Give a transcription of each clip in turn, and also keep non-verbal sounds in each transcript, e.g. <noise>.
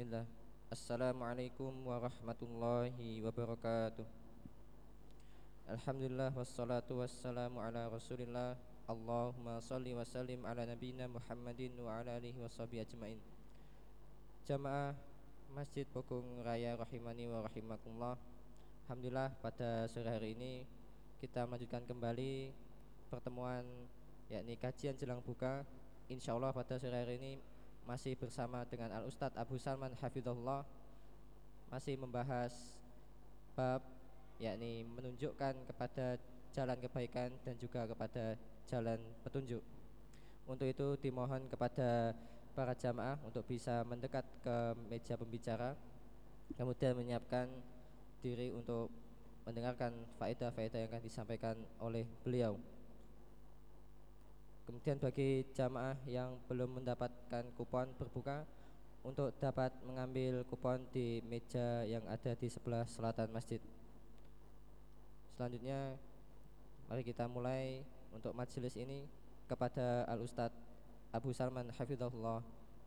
Bismillah. Assalamualaikum warahmatullahi wabarakatuh. Alhamdulillah wassalatu wassalamu ala rasulillah. Allahumma salli wa sallim ala nabina Muhammadin wa ala alihi wa sahbihi ajmain. Jamaah Masjid Bokung Raya Rahimani wa Rahimakumullah. Alhamdulillah pada sore hari ini Kita melanjutkan kembali pertemuan yakni kajian jelang buka. Insya Allah pada sore hari ini masih bersama dengan Al Ustadz Abu Salman Hafidhullah masih membahas bab yakni menunjukkan kepada jalan kebaikan dan juga kepada jalan petunjuk. Untuk itu dimohon kepada para jamaah untuk bisa mendekat ke meja pembicara kemudian menyiapkan diri untuk mendengarkan faedah-faedah yang akan disampaikan oleh beliau. Kemudian bagi jamaah yang belum mendapatkan kupon berbuka untuk dapat mengambil kupon di meja yang ada di sebelah selatan masjid. Selanjutnya mari kita mulai untuk majelis ini kepada Al Ustadz Abu Salman Hafizahullah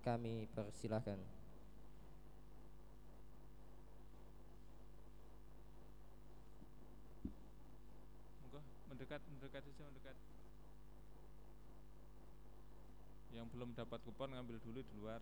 kami persilahkan. mendekat mendekat saja mendekat yang belum dapat kupon ngambil dulu di luar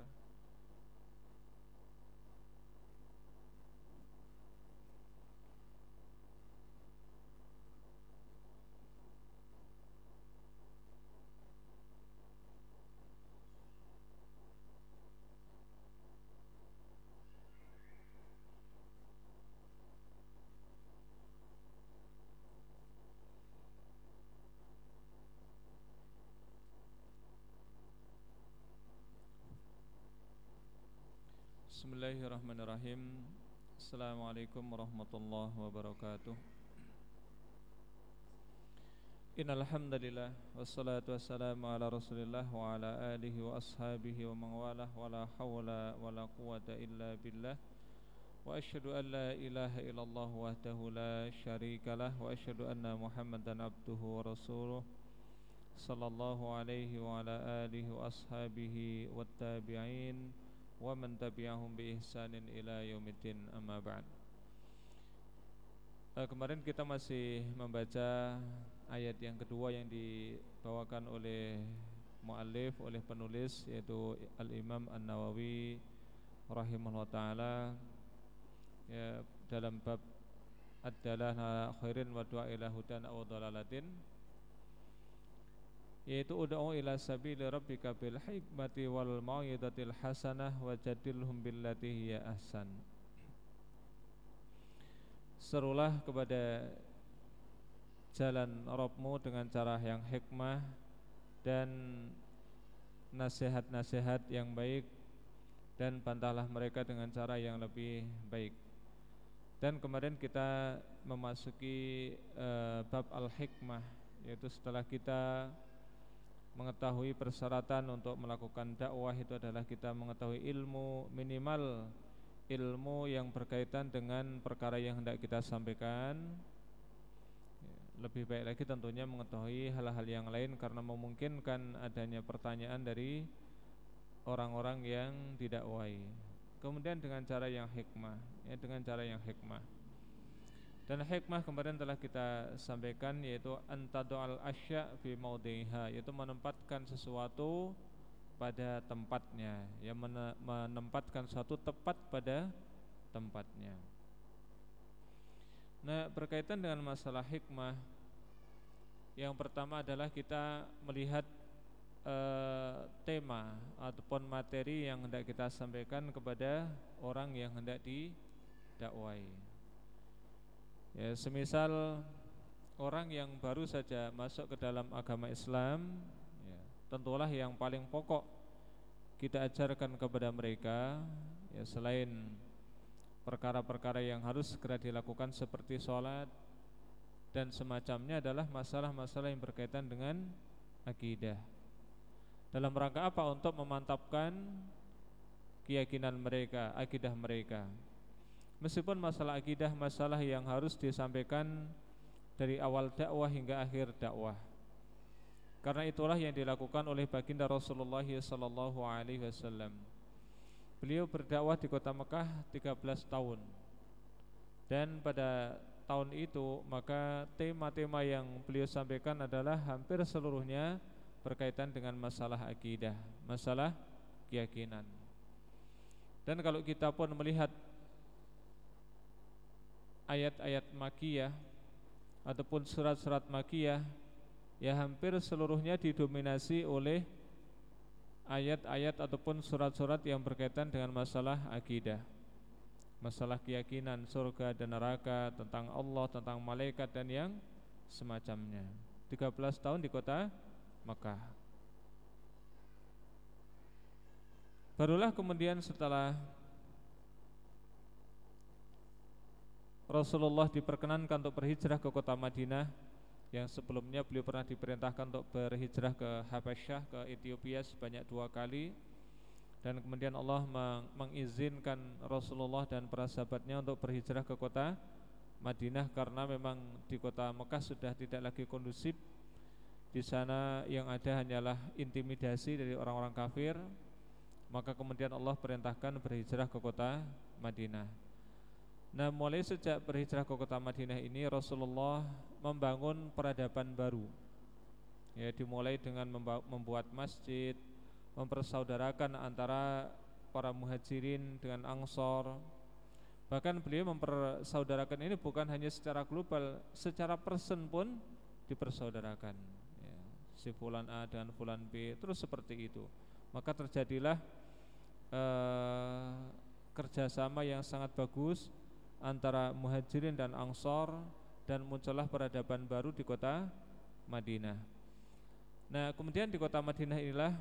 Bismillahirrahmanirrahim Assalamualaikum warahmatullahi wabarakatuh Innalhamdulillah Wassalatu wassalamu ala rasulillah Wa ala alihi wa ashabihi wa mangwalah Wa la hawla wa la quwata illa billah Wa ashadu an la ilaha illallah Wahdahu la syarikalah Wa ashadu anna muhammadan abduhu wa rasuluh Sallallahu alaihi wa ala alihi wa ashabihi Wa tabi'in man tabi'ahum bi ihsanin ila yaumiddin amma ba'd. Uh, kemarin kita masih membaca ayat yang kedua yang dibawakan oleh muallif oleh penulis yaitu Al-Imam An-Nawawi rahimahullah taala ya dalam bab ad-dalah khairin wa du'a ila hudan aw dalalatin yaitu ud'u ila sabili rabbika bil hikmati wal mau'izatil hasanah wajadilhum billati hiya ahsan Serulah kepada jalan Rabbmu dengan cara yang hikmah dan nasihat-nasihat yang baik dan bantahlah mereka dengan cara yang lebih baik. Dan kemarin kita memasuki uh, bab al-hikmah yaitu setelah kita mengetahui persyaratan untuk melakukan dakwah itu adalah kita mengetahui ilmu minimal ilmu yang berkaitan dengan perkara yang hendak kita sampaikan. Lebih baik lagi tentunya mengetahui hal-hal yang lain karena memungkinkan adanya pertanyaan dari orang-orang yang didakwai. Kemudian dengan cara yang hikmah ya dengan cara yang hikmah dan hikmah kemarin telah kita sampaikan yaitu al asya fi maudhiha yaitu menempatkan sesuatu pada tempatnya, yang menempatkan suatu tepat pada tempatnya. Nah, berkaitan dengan masalah hikmah yang pertama adalah kita melihat uh, tema ataupun materi yang hendak kita sampaikan kepada orang yang hendak didakwai. Ya, semisal orang yang baru saja masuk ke dalam agama Islam, ya, tentulah yang paling pokok kita ajarkan kepada mereka, ya, selain perkara-perkara yang harus segera dilakukan seperti sholat dan semacamnya adalah masalah-masalah yang berkaitan dengan akidah. Dalam rangka apa? Untuk memantapkan keyakinan mereka, akidah mereka. Meskipun masalah akidah masalah yang harus disampaikan dari awal dakwah hingga akhir dakwah. Karena itulah yang dilakukan oleh baginda Rasulullah sallallahu alaihi wasallam. Beliau berdakwah di kota Mekah 13 tahun Dan pada tahun itu maka tema-tema yang beliau sampaikan adalah hampir seluruhnya berkaitan dengan masalah akidah, masalah keyakinan. Dan kalau kita pun melihat ayat-ayat makiyah ataupun surat-surat makiyah ya hampir seluruhnya didominasi oleh ayat-ayat ataupun surat-surat yang berkaitan dengan masalah akidah. Masalah keyakinan surga dan neraka, tentang Allah, tentang malaikat dan yang semacamnya. 13 tahun di kota Mekah. Barulah kemudian setelah Rasulullah diperkenankan untuk berhijrah ke kota Madinah. Yang sebelumnya beliau pernah diperintahkan untuk berhijrah ke Habasyah ke Ethiopia sebanyak dua kali. Dan kemudian Allah mengizinkan Rasulullah dan para sahabatnya untuk berhijrah ke kota Madinah karena memang di kota Mekah sudah tidak lagi kondusif. Di sana yang ada hanyalah intimidasi dari orang-orang kafir. Maka kemudian Allah perintahkan berhijrah ke kota Madinah. Nah, mulai sejak berhijrah ke kota Madinah ini Rasulullah membangun peradaban baru. Ya, dimulai dengan membuat masjid, mempersaudarakan antara para muhajirin dengan ansor. Bahkan beliau mempersaudarakan ini bukan hanya secara global, secara person pun dipersaudarakan. Ya, si fulan A dengan fulan B, terus seperti itu. Maka terjadilah eh, kerjasama yang sangat bagus antara muhajirin dan ansor dan muncullah peradaban baru di kota Madinah. Nah, kemudian di kota Madinah inilah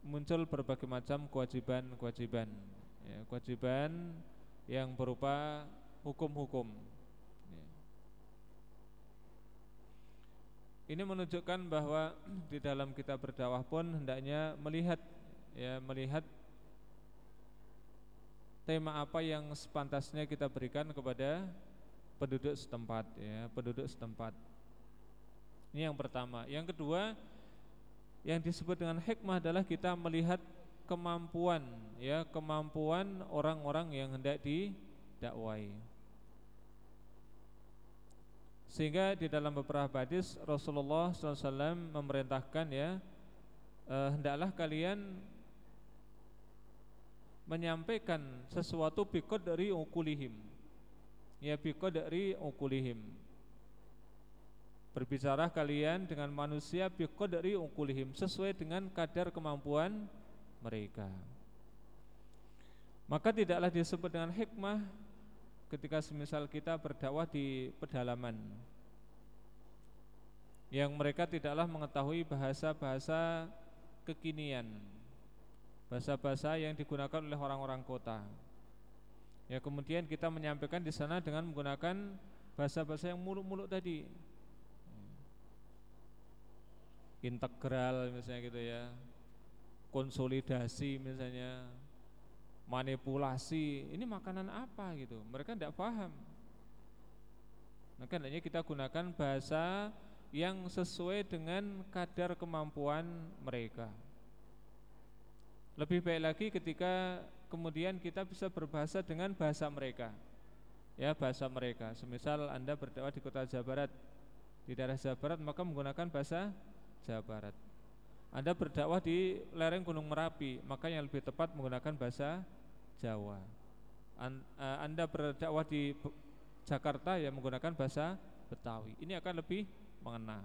muncul berbagai macam kewajiban-kewajiban, ya, kewajiban yang berupa hukum-hukum. Ya. Ini menunjukkan bahwa <clears throat> di dalam kita berdakwah pun hendaknya melihat, ya, melihat tema apa yang sepantasnya kita berikan kepada penduduk setempat ya, penduduk setempat. Ini yang pertama. Yang kedua, yang disebut dengan hikmah adalah kita melihat kemampuan ya, kemampuan orang-orang yang hendak didakwai. Sehingga di dalam beberapa hadis Rasulullah SAW memerintahkan ya, eh, hendaklah kalian menyampaikan sesuatu bikot dari ukulihim ya bikot dari ukulihim berbicara kalian dengan manusia bikot dari ukulihim sesuai dengan kadar kemampuan mereka. Maka tidaklah disebut dengan hikmah ketika semisal kita berdakwah di pedalaman yang mereka tidaklah mengetahui bahasa-bahasa kekinian bahasa-bahasa yang digunakan oleh orang-orang kota. Ya kemudian kita menyampaikan di sana dengan menggunakan bahasa-bahasa yang muluk-muluk tadi. Integral misalnya gitu ya. Konsolidasi misalnya. Manipulasi, ini makanan apa gitu. Mereka tidak paham. Maka hendaknya kita gunakan bahasa yang sesuai dengan kadar kemampuan mereka. Lebih baik lagi ketika kemudian kita bisa berbahasa dengan bahasa mereka. Ya, bahasa mereka. Semisal Anda berdakwah di kota Jawa Barat, di daerah Jawa Barat maka menggunakan bahasa Jawa Barat. Anda berdakwah di lereng Gunung Merapi, maka yang lebih tepat menggunakan bahasa Jawa. Eh, Anda berdakwah di Jakarta ya menggunakan bahasa Betawi. Ini akan lebih mengena.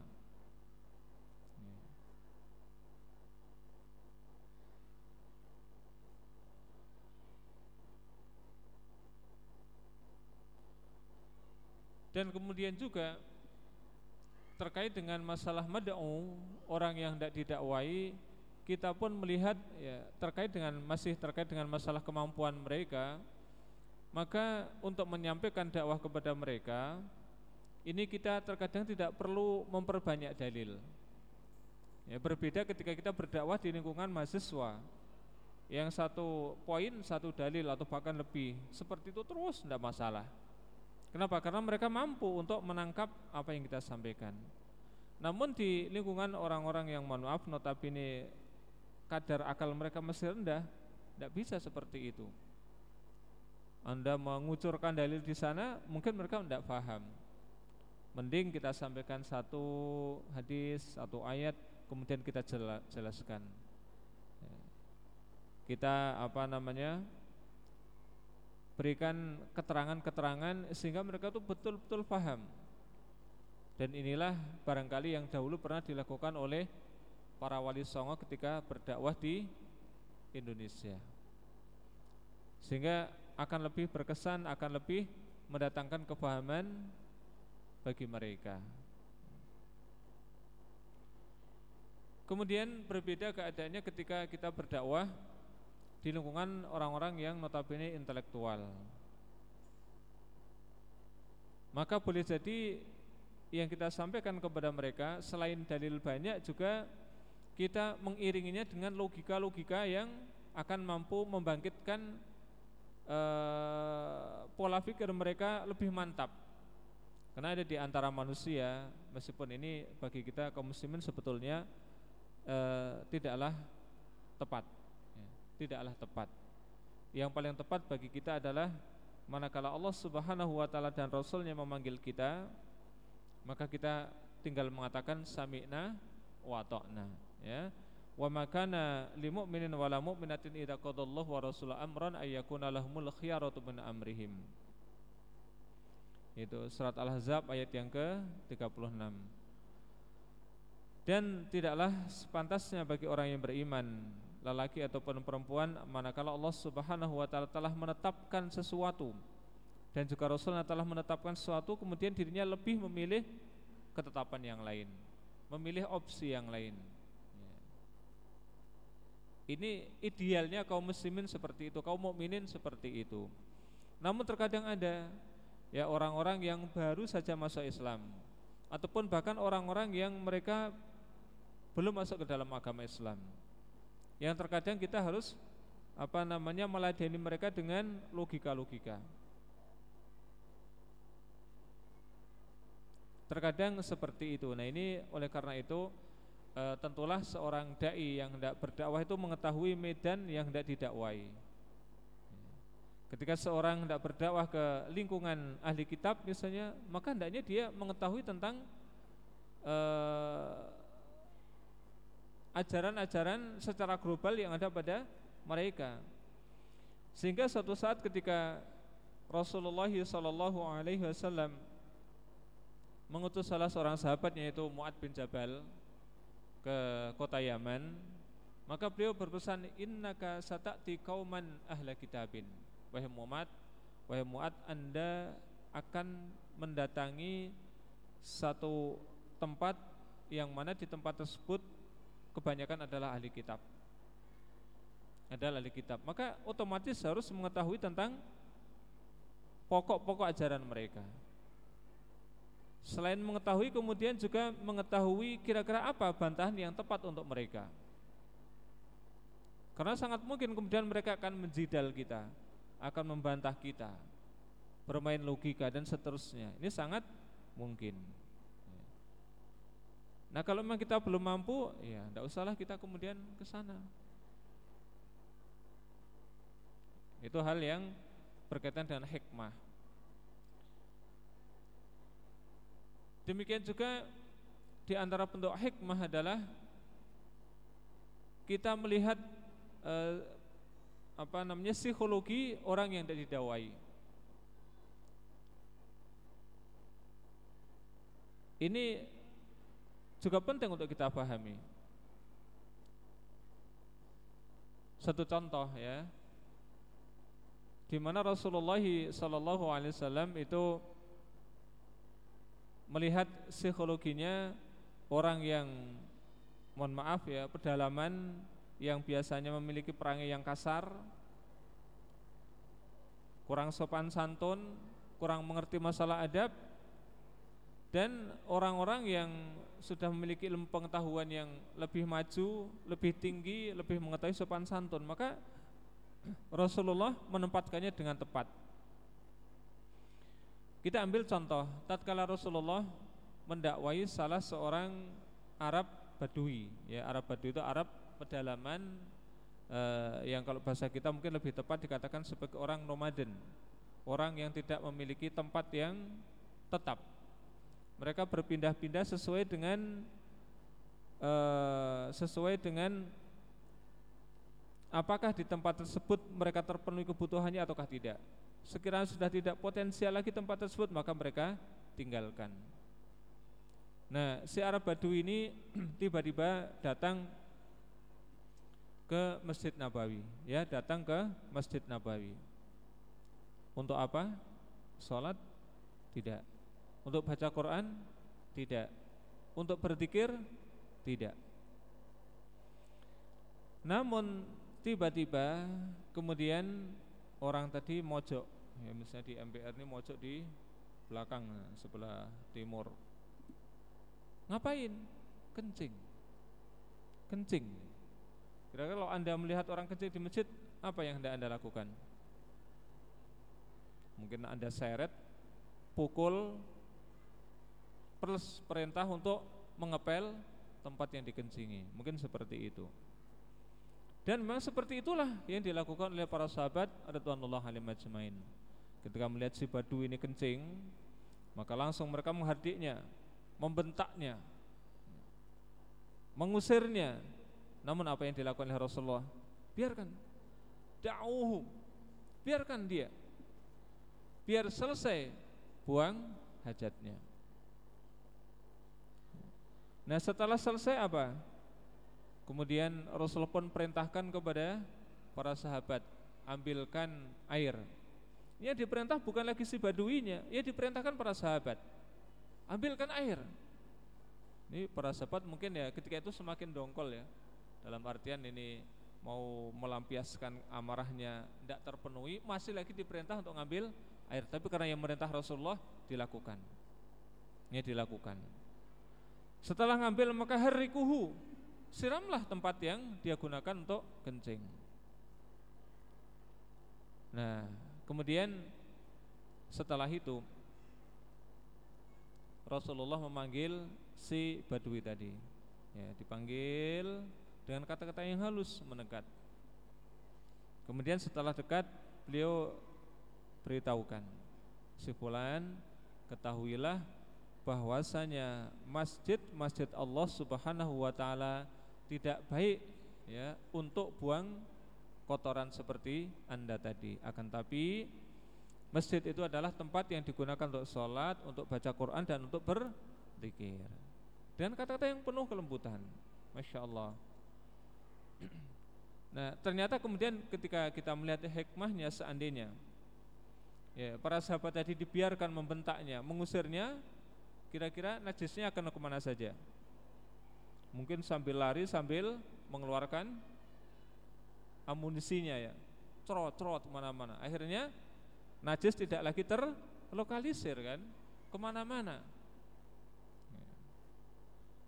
Dan kemudian juga terkait dengan masalah mad'u orang yang tidak didakwai kita pun melihat ya terkait dengan masih terkait dengan masalah kemampuan mereka maka untuk menyampaikan dakwah kepada mereka ini kita terkadang tidak perlu memperbanyak dalil. Ya berbeda ketika kita berdakwah di lingkungan mahasiswa yang satu poin satu dalil atau bahkan lebih seperti itu terus tidak masalah Kenapa? Karena mereka mampu untuk menangkap apa yang kita sampaikan. Namun di lingkungan orang-orang yang mohon maaf notabene kadar akal mereka masih rendah, Tidak bisa seperti itu. Anda mengucurkan dalil di sana, mungkin mereka tidak paham. Mending kita sampaikan satu hadis, satu ayat, kemudian kita jelaskan. Kita apa namanya? Berikan keterangan-keterangan sehingga mereka itu betul-betul paham. Dan inilah barangkali yang dahulu pernah dilakukan oleh para wali songo ketika berdakwah di Indonesia. Sehingga akan lebih berkesan, akan lebih mendatangkan kepahaman bagi mereka. Kemudian berbeda keadaannya ketika kita berdakwah di lingkungan orang-orang yang notabene intelektual. Maka boleh jadi yang kita sampaikan kepada mereka selain dalil banyak juga kita mengiringinya dengan logika-logika yang akan mampu membangkitkan uh, pola pikir mereka lebih mantap. Karena ada di antara manusia, meskipun ini bagi kita kaum muslimin sebetulnya uh, tidaklah tepat, tidaklah tepat. Yang paling tepat bagi kita adalah manakala Allah Subhanahu Wa Taala dan Rasulnya memanggil kita, maka kita tinggal mengatakan sami'na wa ta'na. Ya Wa makana lil mu'minin wala mu'minatin idza qadallahu wa rasuluhu amran ayyakuna lahumul khiyaratu min amrihim. Itu surat Al-Ahzab ayat yang ke-36. Dan tidaklah sepantasnya bagi orang yang beriman lelaki ataupun perempuan manakala Allah Subhanahu wa taala telah menetapkan sesuatu dan juga Rasulnya telah menetapkan sesuatu kemudian dirinya lebih memilih ketetapan yang lain, memilih opsi yang lain. Ini idealnya kaum muslimin seperti itu, kaum mukminin seperti itu. Namun terkadang ada ya orang-orang yang baru saja masuk Islam ataupun bahkan orang-orang yang mereka belum masuk ke dalam agama Islam. Yang terkadang kita harus apa namanya meladeni mereka dengan logika-logika. Terkadang seperti itu. Nah, ini oleh karena itu e, tentulah seorang dai yang hendak berdakwah itu mengetahui medan yang hendak didakwai. Ketika seorang hendak berdakwah ke lingkungan ahli kitab misalnya, maka hendaknya dia mengetahui tentang ajaran-ajaran secara global yang ada pada mereka. Sehingga suatu saat ketika Rasulullah Shallallahu Alaihi Wasallam mengutus salah seorang sahabatnya yaitu Muad bin Jabal ke kota Yaman maka beliau berpesan innaka satati kauman ahla kitabin wahai Muhammad wahai Muad Anda akan mendatangi satu tempat yang mana di tempat tersebut kebanyakan adalah ahli kitab. Adalah ahli kitab. Maka otomatis harus mengetahui tentang pokok-pokok ajaran mereka. Selain mengetahui kemudian juga mengetahui kira-kira apa bantahan yang tepat untuk mereka. Karena sangat mungkin kemudian mereka akan menjidal kita Akan membantah kita Bermain logika dan seterusnya. Ini sangat mungkin Nah kalau memang kita belum mampu Ya tidak usahlah kita kemudian ke sana Itu hal yang berkaitan dengan hikmah Demikian juga di antara bentuk hikmah adalah kita melihat eh, apa namanya psikologi orang yang tidak didawai. Ini juga penting untuk kita pahami. Satu contoh ya, di mana Rasulullah Wasallam itu melihat psikologinya orang yang mohon maaf ya pedalaman yang biasanya memiliki perangai yang kasar kurang sopan santun kurang mengerti masalah adab dan orang-orang yang sudah memiliki ilmu pengetahuan yang lebih maju, lebih tinggi, lebih mengetahui sopan santun, maka Rasulullah menempatkannya dengan tepat. Kita ambil contoh, tatkala Rasulullah mendakwai salah seorang Arab Badui, ya Arab Badui itu Arab pedalaman uh, yang kalau bahasa kita mungkin lebih tepat dikatakan sebagai orang nomaden, orang yang tidak memiliki tempat yang tetap. Mereka berpindah-pindah sesuai dengan uh, sesuai dengan apakah di tempat tersebut mereka terpenuhi kebutuhannya ataukah tidak. Sekiranya sudah tidak potensial lagi tempat tersebut maka mereka tinggalkan. Nah, si Arab Badui ini <clears throat> tiba-tiba datang ke Masjid Nabawi, ya, datang ke Masjid Nabawi. Untuk apa? Salat? Tidak. Untuk baca Quran? Tidak. Untuk berzikir? Tidak. Namun tiba-tiba kemudian orang tadi mojok, ya misalnya di MPR ini mojok di belakang sebelah timur. Ngapain? Kencing. Kencing. Kira-kira kalau Anda melihat orang kencing di masjid, apa yang Anda, anda lakukan? Mungkin Anda seret, pukul, plus perintah untuk mengepel tempat yang dikencingi. Mungkin seperti itu. Dan memang seperti itulah yang dilakukan oleh para sahabat radhiyallahu alaihi majmain. Ketika melihat si badu ini kencing, maka langsung mereka menghardiknya, membentaknya, mengusirnya. Namun apa yang dilakukan oleh Rasulullah? Biarkan. Da'uhu. Biarkan dia. Biar selesai buang hajatnya. Nah setelah selesai apa? Kemudian Rasulullah pun perintahkan kepada para sahabat Ambilkan air. Ya diperintah bukan lagi si baduinya Ya diperintahkan para sahabat. Ambilkan air. Ini para sahabat mungkin ya ketika itu semakin dongkol ya. Dalam artian ini mau melampiaskan amarahnya Tidak terpenuhi Masih lagi diperintah untuk ngambil air. Tapi karena yang merintah Rasulullah dilakukan. Ini dilakukan setelah ngambil maka harikuhu Siramlah tempat yang dia gunakan untuk kencing. Nah kemudian setelah itu Rasulullah memanggil si badui tadi. Ya, Dipanggil dengan kata-kata yang halus mendekat Kemudian setelah dekat beliau beritahukan Si fulan ketahuilah bahwasanya masjid-masjid Allah Subhanahu wa taala tidak baik ya untuk buang kotoran seperti Anda tadi. Akan tapi masjid itu adalah tempat yang digunakan untuk sholat, untuk baca Quran dan untuk berzikir. Dengan kata-kata yang penuh kelembutan. Masya Allah. <clears throat> Nah, ternyata kemudian ketika kita melihat hikmahnya seandainya ya, para sahabat tadi dibiarkan membentaknya, mengusirnya, kira-kira najisnya akan ke mana saja? Mungkin sambil lari sambil mengeluarkan amunisinya ya, cerot-cerot ke mana-mana. Akhirnya najis tidak lagi terlokalisir kan, ke mana-mana.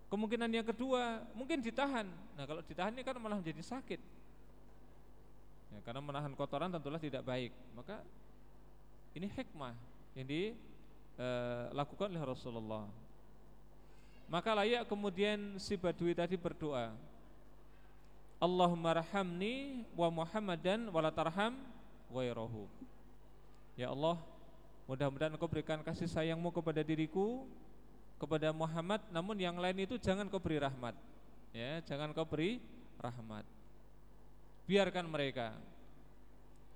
Kemungkinan yang kedua mungkin ditahan. Nah kalau ditahan ini kan malah menjadi sakit. Ya, karena menahan kotoran tentulah tidak baik. Maka ini hikmah yang eh, lakukan oleh Rasulullah. Maka layak kemudian si Badui tadi berdoa. Allahumma rahamni wa Muhammadan wa la tarham ghairahu. Ya Allah, mudah-mudahan Engkau berikan kasih sayangmu kepada diriku, kepada Muhammad, namun yang lain itu jangan Kau beri rahmat. Ya, jangan Kau beri rahmat. Biarkan mereka.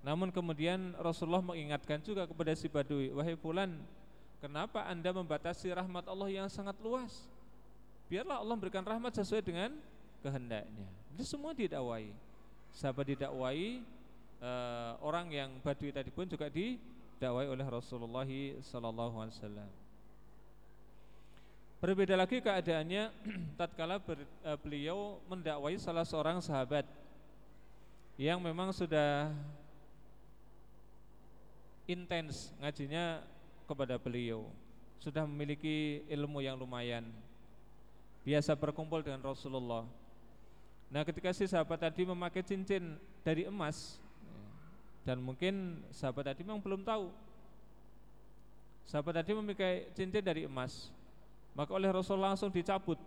Namun kemudian Rasulullah mengingatkan juga kepada si Badui, wahai fulan, Kenapa anda membatasi rahmat Allah yang sangat luas? Biarlah Allah memberikan rahmat sesuai dengan kehendaknya. Itu semua didakwai. Sahabat didakwai uh, Orang yang badui tadi pun juga didakwai oleh Rasulullah Wasallam. Berbeda lagi keadaannya <clears throat> tatkala uh, beliau mendakwai salah seorang sahabat yang memang sudah intens ngajinya kepada beliau Sudah memiliki ilmu yang lumayan Biasa berkumpul dengan Rasulullah Nah ketika si sahabat tadi memakai cincin dari emas Dan mungkin sahabat tadi memang belum tahu Sahabat tadi memakai cincin dari emas Maka oleh Rasulullah langsung dicabut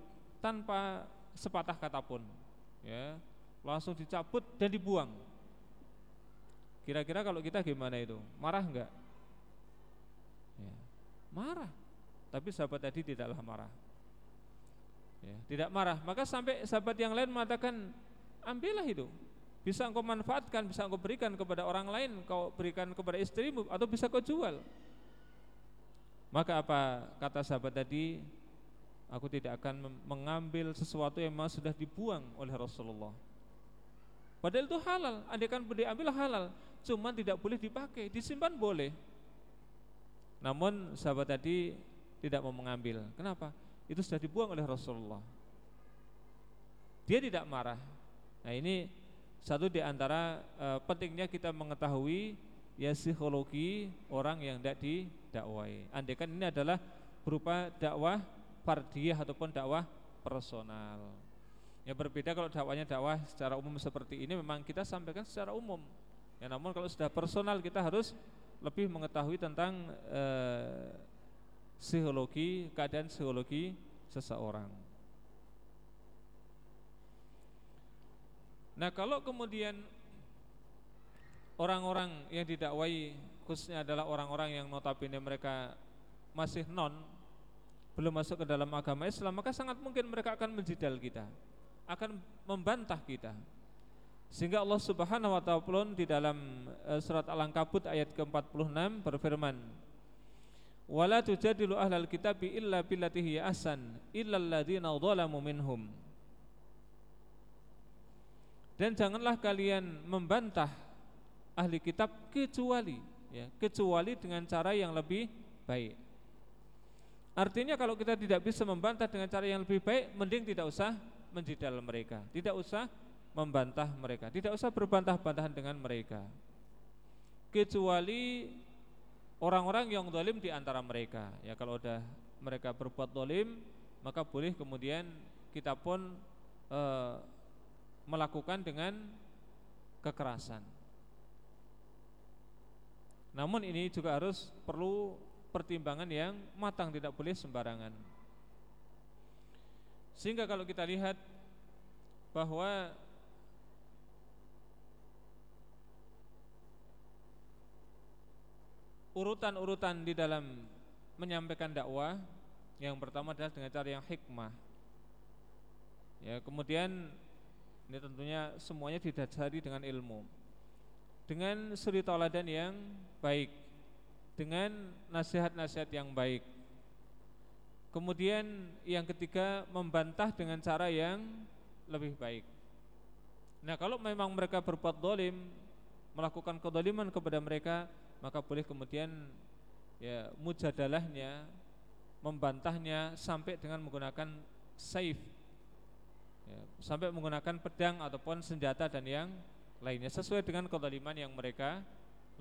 Tanpa sepatah kata pun ya, langsung dicabut dan dibuang. Kira-kira kalau kita gimana itu? Marah enggak? Marah. Tapi sahabat tadi tidaklah marah. Ya, tidak marah. Maka sampai sahabat yang lain mengatakan, ambillah itu. Bisa engkau manfaatkan, bisa engkau berikan kepada orang lain, kau berikan kepada istrimu atau bisa kau jual. Maka apa kata sahabat tadi? Aku tidak akan mengambil sesuatu yang memang sudah dibuang oleh Rasulullah. Padahal itu halal, kan diambil halal, cuman tidak boleh dipakai, disimpan boleh. Namun sahabat tadi tidak mau mengambil. Kenapa? Itu sudah dibuang oleh Rasulullah. Dia tidak marah. Nah ini satu di antara e, pentingnya kita mengetahui ya psikologi orang yang tidak didakwai. Andaikan ini adalah berupa dakwah fardiyah ataupun dakwah personal. Ya berbeda kalau dakwanya dakwah secara umum seperti ini memang kita sampaikan secara umum. Ya namun kalau sudah personal kita harus lebih mengetahui tentang e, psikologi, keadaan psikologi seseorang. Nah kalau kemudian orang-orang yang didakwai khususnya adalah orang-orang yang notabene mereka masih non belum masuk ke dalam agama Islam maka sangat mungkin mereka akan menjidal kita akan membantah kita sehingga Allah Subhanahu wa taala pun di dalam eh, surat Al-Ankabut ayat ke-46 berfirman wala tujadilu ahlal kitabi illa billati hiya ahsan illa alladziina dhalamu minhum dan janganlah kalian membantah ahli kitab kecuali ya, kecuali dengan cara yang lebih baik. Artinya kalau kita tidak bisa membantah dengan cara yang lebih baik, mending tidak usah menjidal mereka, tidak usah membantah mereka, tidak usah berbantah-bantahan dengan mereka. Kecuali orang-orang yang dolim di antara mereka. Ya kalau udah mereka berbuat dolim, maka boleh kemudian kita pun uh, melakukan dengan kekerasan. Namun ini juga harus perlu pertimbangan yang matang tidak boleh sembarangan. Sehingga kalau kita lihat bahwa urutan-urutan di dalam menyampaikan dakwah yang pertama adalah dengan cara yang hikmah. Ya, kemudian ini tentunya semuanya didasari dengan ilmu. Dengan suri tauladan yang baik Dengan nasihat-nasihat yang baik. Kemudian yang ketiga membantah dengan cara yang lebih baik. Nah kalau memang mereka berbuat dolim Melakukan kedoliman kepada mereka Maka boleh kemudian ya mujadalahnya Membantahnya sampai dengan menggunakan saif ya, sampai menggunakan pedang ataupun senjata dan yang lainnya sesuai dengan kezaliman yang mereka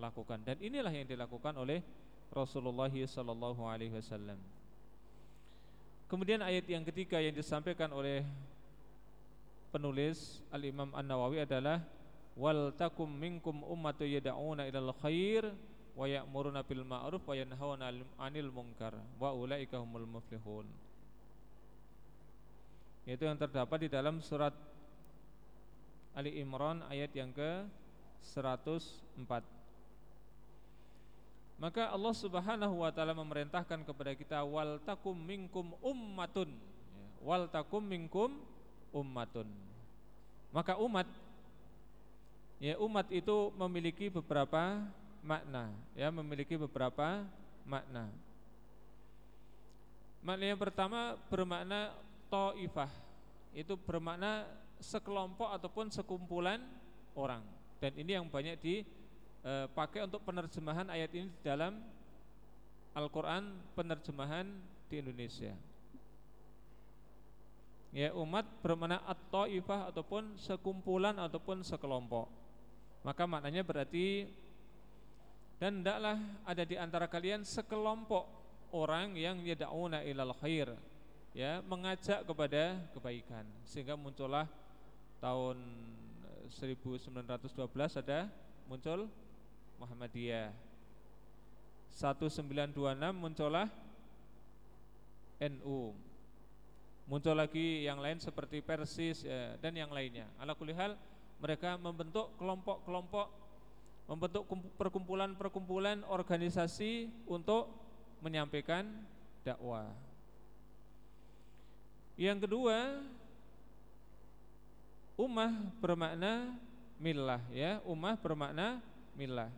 lakukan dan inilah yang dilakukan oleh Rasulullah sallallahu alaihi wasallam. Kemudian ayat yang ketiga yang disampaikan oleh penulis Al-Imam An-Nawawi adalah wal takum minkum ummatu yad'una ilal khair wa ya'muruna bil ma'ruf wa yanhauna 'anil munkar. Wa ulaika humul muflihun. Yaitu yang terdapat di dalam surat Ali Imran ayat yang ke 104 Maka Allah subhanahu wa ta'ala memerintahkan kepada kita Wal takum minkum ummatun. Ya, Wal takum minkum ummatun. Maka umat Ya umat itu memiliki beberapa makna. Ya memiliki beberapa makna. Makna yang pertama bermakna ta'ifah. Itu bermakna sekelompok ataupun sekumpulan orang. Dan ini yang banyak dipakai untuk penerjemahan ayat ini dalam Al-Quran penerjemahan di Indonesia. Ya umat bermakna at-ta'ifah ataupun sekumpulan ataupun sekelompok maka maknanya berarti dan hendaklah ada di antara kalian sekelompok orang yang yada'una ilal khair ya mengajak kepada kebaikan. Sehingga muncullah tahun 1912 eh, ada muncul Muhammadiyah. 1926 muncullah NU muncul lagi yang lain seperti Persis ya, dan yang lainnya. Ala kulihal mereka membentuk kelompok-kelompok membentuk perkumpulan-perkumpulan organisasi untuk menyampaikan dakwah. Yang kedua, ummah bermakna milah ya, ummah bermakna milah.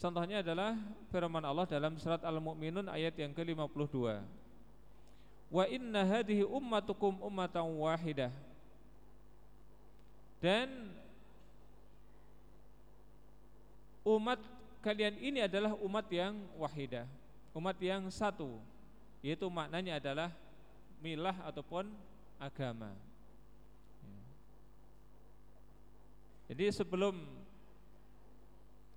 Contohnya adalah firman Allah dalam surat Al-Mu'minun ayat yang ke-52. Wa inna hadhihi ummatukum ummatan wahidah. Dan umat kalian ini adalah umat yang wahidah, umat yang satu, yaitu maknanya adalah milah ataupun agama. Jadi sebelum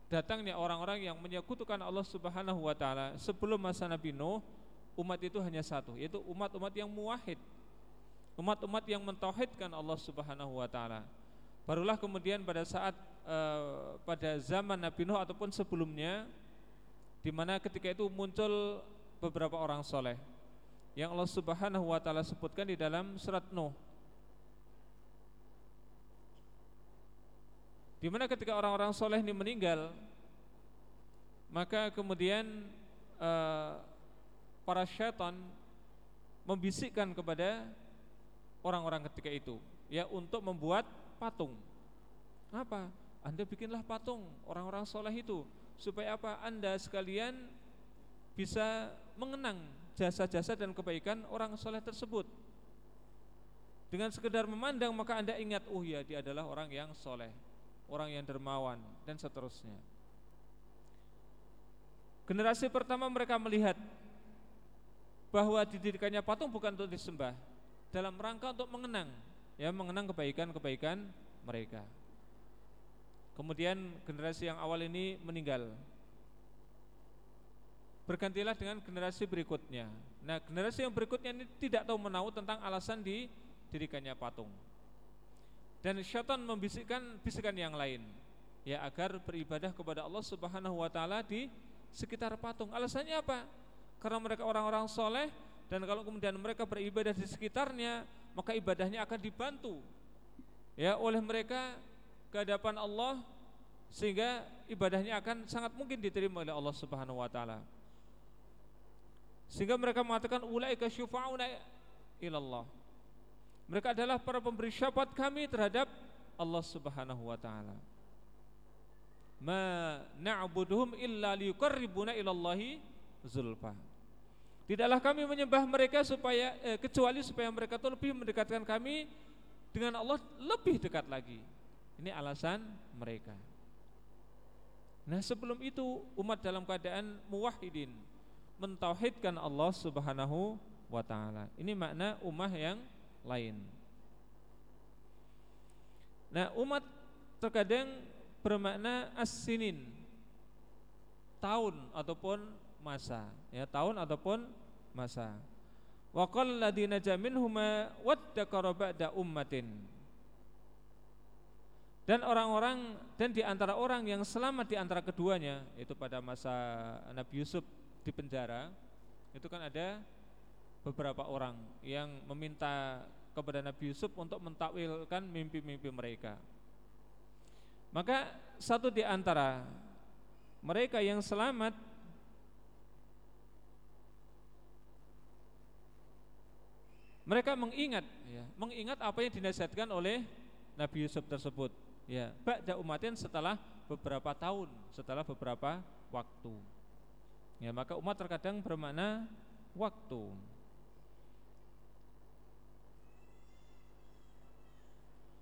datangnya orang-orang yang menyekutukan Allah Subhanahu wa taala sebelum masa Nabi Nuh umat itu hanya satu yaitu umat-umat yang muwahhid umat-umat yang mentauhidkan Allah Subhanahu wa taala barulah kemudian pada saat uh, pada zaman Nabi Nuh ataupun sebelumnya di mana ketika itu muncul beberapa orang soleh yang Allah Subhanahu wa taala sebutkan di dalam surat Nuh. Di mana ketika orang-orang soleh ini meninggal, maka kemudian uh, para syaitan membisikkan kepada orang-orang ketika itu, ya untuk membuat patung. Apa? Anda bikinlah patung orang-orang soleh itu supaya apa? Anda sekalian bisa mengenang jasa-jasa dan kebaikan orang soleh tersebut. Dengan sekedar memandang maka anda ingat, oh ya dia adalah orang yang soleh orang yang dermawan dan seterusnya. Generasi pertama mereka melihat bahwa didirikannya patung bukan untuk disembah, dalam rangka untuk mengenang, ya mengenang kebaikan-kebaikan mereka. Kemudian generasi yang awal ini meninggal. Bergantilah dengan generasi berikutnya. Nah, generasi yang berikutnya ini tidak tahu menahu tentang alasan didirikannya patung. Dan syaitan membisikkan bisikan yang lain ya agar beribadah kepada Allah Subhanahu wa taala di sekitar patung. Alasannya apa? Karena mereka orang-orang soleh dan kalau kemudian mereka beribadah di sekitarnya, maka ibadahnya akan dibantu ya oleh mereka ke hadapan Allah sehingga ibadahnya akan sangat mungkin diterima oleh Allah Subhanahu wa taala. Sehingga mereka mengatakan ulaika syufa'una ilallah. Mereka adalah para pemberi syafaat kami terhadap Allah Subhanahu wa taala. Ma na'buduhum illa liyuqarribuna ilallahi zulfa. Tidaklah kami menyembah mereka supaya eh, kecuali supaya mereka itu lebih mendekatkan kami dengan Allah lebih dekat lagi. Ini alasan mereka. Nah, sebelum itu umat dalam keadaan muwahhidin, mentauhidkan Allah Subhanahu wa taala. Ini makna ummah yang lain. Nah, umat terkadang bermakna as-sinin tahun ataupun masa, ya tahun ataupun masa. Wa qalla ladina jaminhuma waddakara ba'da ummatin. Dan orang-orang dan di antara orang yang selamat di antara keduanya itu pada masa Nabi Yusuf di penjara itu kan ada beberapa orang yang meminta kepada Nabi Yusuf untuk mentakwilkan mimpi-mimpi mereka. Maka satu di antara mereka yang selamat mereka mengingat ya, mengingat apa yang dinasihatkan oleh Nabi Yusuf tersebut. Ya ba'da umatin setelah beberapa tahun setelah beberapa waktu. Ya maka umat terkadang bermakna waktu.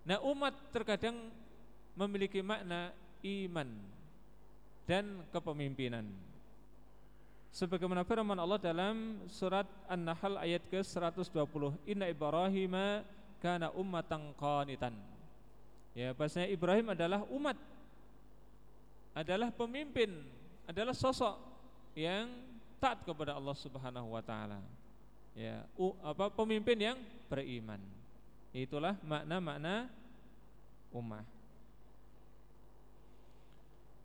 Nah umat terkadang memiliki makna iman dan kepemimpinan Sebagaimana firman Allah dalam surat An-Nahl ayat ke-120 Inna Ibrahim kana ummatan qanitan. Ya bahasanya Ibrahim adalah umat Adalah pemimpin Adalah sosok yang taat kepada Allah subhanahu wa ta'ala. Ya, apa pemimpin yang beriman. Itulah makna-makna ummah.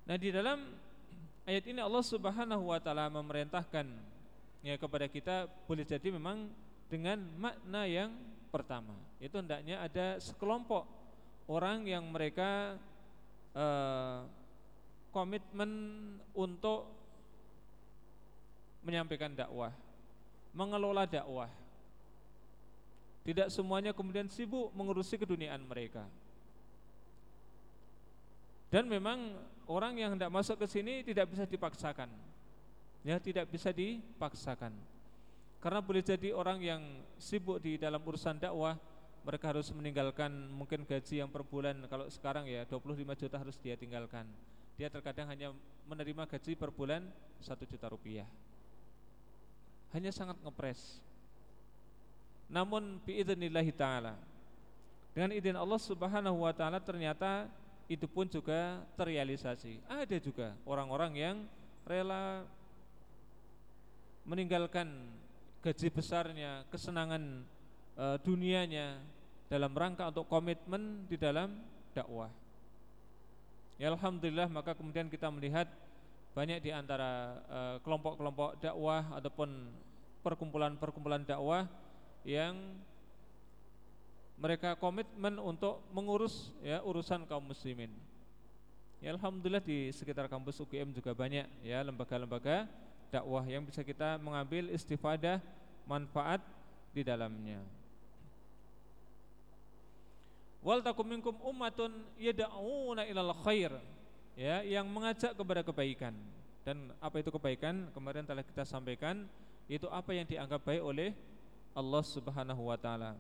Nah, di dalam ayat ini Allah Subhanahu wa taala memerintahkan ya kepada kita boleh jadi memang dengan makna yang pertama. Itu hendaknya ada sekelompok orang yang mereka uh, komitmen untuk menyampaikan dakwah, mengelola dakwah. Tidak semuanya kemudian sibuk mengurusi keduniaan mereka. Dan memang orang yang hendak masuk ke sini tidak bisa dipaksakan. Ya, tidak bisa dipaksakan. Karena boleh jadi orang yang sibuk di dalam urusan dakwah mereka harus meninggalkan mungkin gaji yang per bulan kalau sekarang ya 25 juta harus dia tinggalkan. Dia terkadang hanya menerima gaji per bulan 1 juta rupiah. Hanya sangat ngepres. Namun biidznillahi taala dengan izin Allah Subhanahu wa taala ternyata itu pun juga terrealisasi. Ada juga orang-orang yang rela meninggalkan gaji besarnya, kesenangan e, dunianya dalam rangka untuk komitmen di dalam dakwah. Ya alhamdulillah maka kemudian kita melihat banyak di antara eh, kelompok-kelompok dakwah ataupun perkumpulan-perkumpulan dakwah yang mereka komitmen untuk mengurus ya urusan kaum muslimin. Ya alhamdulillah di sekitar kampus UGM juga banyak ya lembaga-lembaga dakwah yang bisa kita mengambil istifadah manfaat di dalamnya. Wal takum minkum ummatun yad'una ilal khair. Ya, yang mengajak kepada kebaikan. Dan apa itu kebaikan? Kemarin telah kita sampaikan itu apa yang dianggap baik oleh Allah Subhanahu wa taala.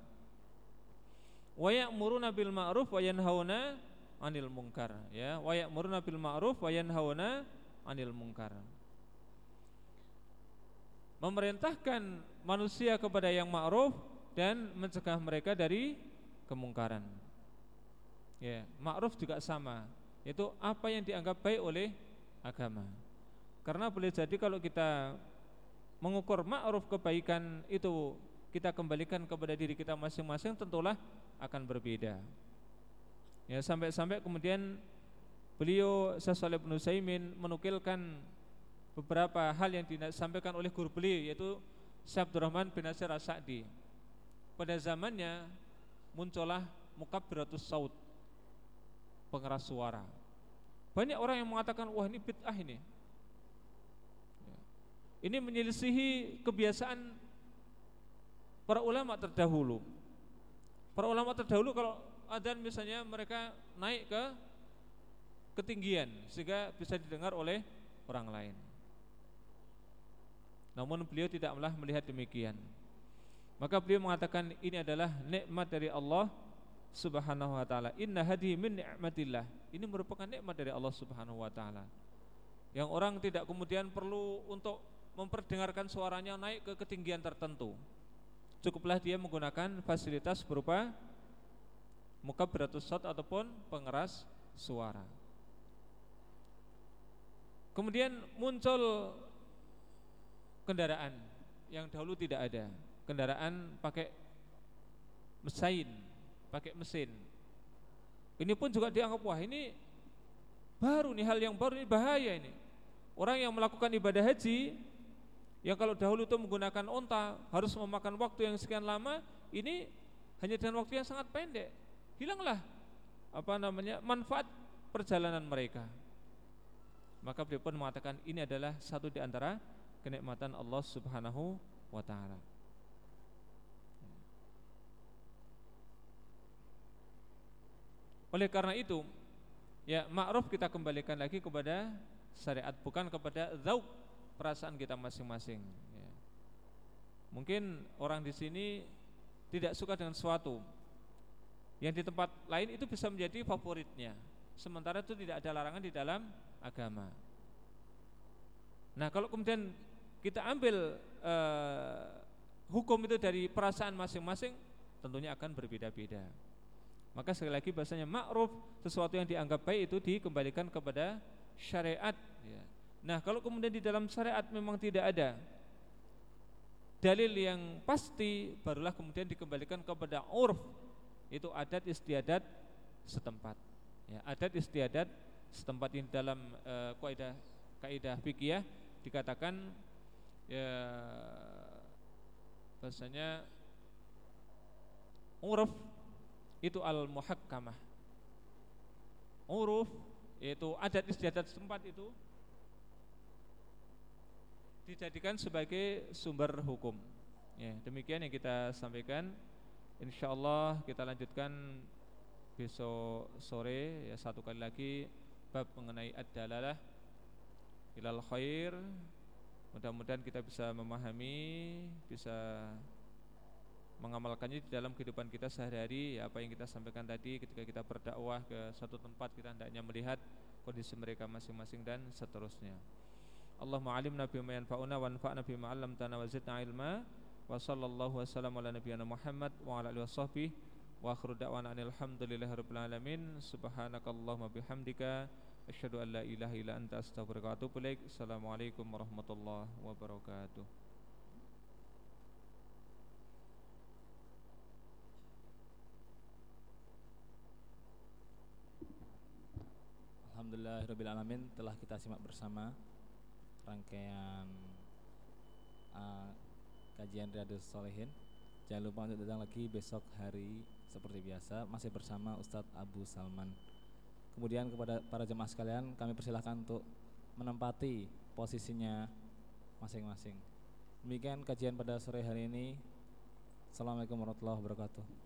Wa ya'muruna bil ma'ruf wa yanhauna 'anil munkar, ya. Wa ya'muruna bil ma'ruf wa yanhauna 'anil munkar. Memerintahkan manusia kepada yang ma'ruf dan mencegah mereka dari kemungkaran. Ya, ma'ruf juga sama. Itu apa yang dianggap baik oleh agama. Karena boleh jadi kalau kita mengukur ma'ruf kebaikan itu kita kembalikan kepada diri kita masing-masing tentulah akan berbeda. Ya, sampai-sampai kemudian beliau Syekh bin Utsaimin menukilkan beberapa hal yang disampaikan oleh guru beliau yaitu Syekh Abdurrahman bin Nasir As-Sa'di. Pada zamannya muncullah mukabbiratus saut pengeras suara. Banyak orang yang mengatakan wah ini bid'ah ini. Ya. Ini menyelisihi kebiasaan para ulama terdahulu. Para ulama terdahulu kalau adzan misalnya mereka naik ke ketinggian sehingga bisa didengar oleh orang lain. Namun beliau tidak malah melihat demikian. Maka beliau mengatakan ini adalah nikmat dari Allah Subhanahu wa taala. Inna hadi min ni'matillah. Ini merupakan nikmat dari Allah Subhanahu wa taala. Yang orang tidak kemudian perlu untuk memperdengarkan suaranya naik ke ketinggian tertentu. Cukuplah dia menggunakan fasilitas berupa muka beratus shot ataupun pengeras suara. Kemudian muncul kendaraan yang dahulu tidak ada. Kendaraan pakai mesin pakai mesin. Ini pun juga dianggap wah ini baru nih hal yang baru ini bahaya ini. Orang yang melakukan ibadah haji yang kalau dahulu itu menggunakan onta harus memakan waktu yang sekian lama, ini hanya dengan waktu yang sangat pendek. Hilanglah apa namanya manfaat perjalanan mereka. Maka beliau pun mengatakan ini adalah satu di antara kenikmatan Allah Subhanahu wa taala. Oleh karena itu, ya ma'ruf kita kembalikan lagi kepada syariat bukan kepada zauk perasaan kita masing-masing. Ya. Mungkin orang di sini tidak suka dengan sesuatu yang di tempat lain itu bisa menjadi favoritnya. Sementara itu tidak ada larangan di dalam agama. Nah, kalau kemudian kita ambil uh, hukum itu dari perasaan masing-masing, tentunya akan berbeda-beda. Maka sekali lagi bahasanya ma'ruf sesuatu yang dianggap baik itu dikembalikan kepada syariat. Ya. Nah kalau kemudian di dalam syariat memang tidak ada dalil yang pasti, barulah kemudian dikembalikan kepada urf itu adat istiadat setempat. Ya, adat istiadat setempat ini dalam uh, kaidah kaidah fikih dikatakan ya bahasanya urf itu al muhakkamah uruf yaitu adat istiadat setempat itu dijadikan sebagai sumber hukum. Ya, demikian yang kita sampaikan. Insya Allah kita lanjutkan besok sore ya satu kali lagi bab mengenai ad-dalalah ilal khair. Mudah-mudahan kita bisa memahami, bisa mengamalkannya di dalam kehidupan kita sehari-hari ya, apa yang kita sampaikan tadi ketika kita berdakwah ke satu tempat kita hendaknya melihat kondisi mereka masing-masing dan seterusnya. Allahumma alimna bima yanfa'una wa anfa'na bima 'allamtana wa zidna ilma. Wa sallallahu wasallam ala nabiyyina Muhammad wa ala alihi washabbihi wa akhiru da'wana alhamdulillahi rabbil alamin. Subhanakallahumma bihamdika. Asyhadu an la ilaha illa anta astaghfiruka wa atubu ilaik. Assalamualaikum warahmatullahi wabarakatuh. Alhamdulillahirrahmanirrahim telah kita simak bersama rangkaian uh, kajian Riyadus Solehin Jangan lupa untuk datang lagi besok hari seperti biasa. Masih bersama Ustadz Abu Salman. Kemudian kepada para jemaah sekalian kami persilahkan untuk menempati posisinya masing-masing. Demikian kajian pada sore hari ini. Assalamualaikum warahmatullahi wabarakatuh